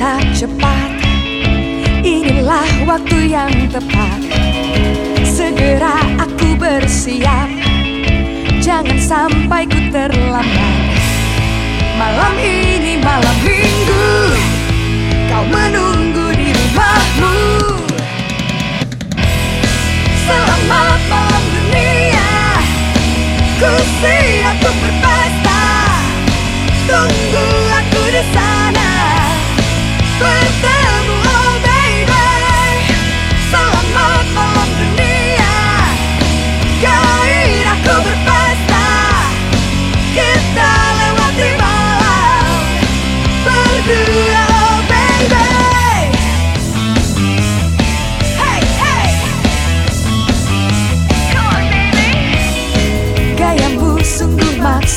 tak cepat. Inilah waktu yang tepat. Segera aku bersiap. Jangan sampai ku terlambat. Malam ini malam minggu Kau menunggu di rumahmu. Selamat malam dunia. Ku siap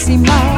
máxima.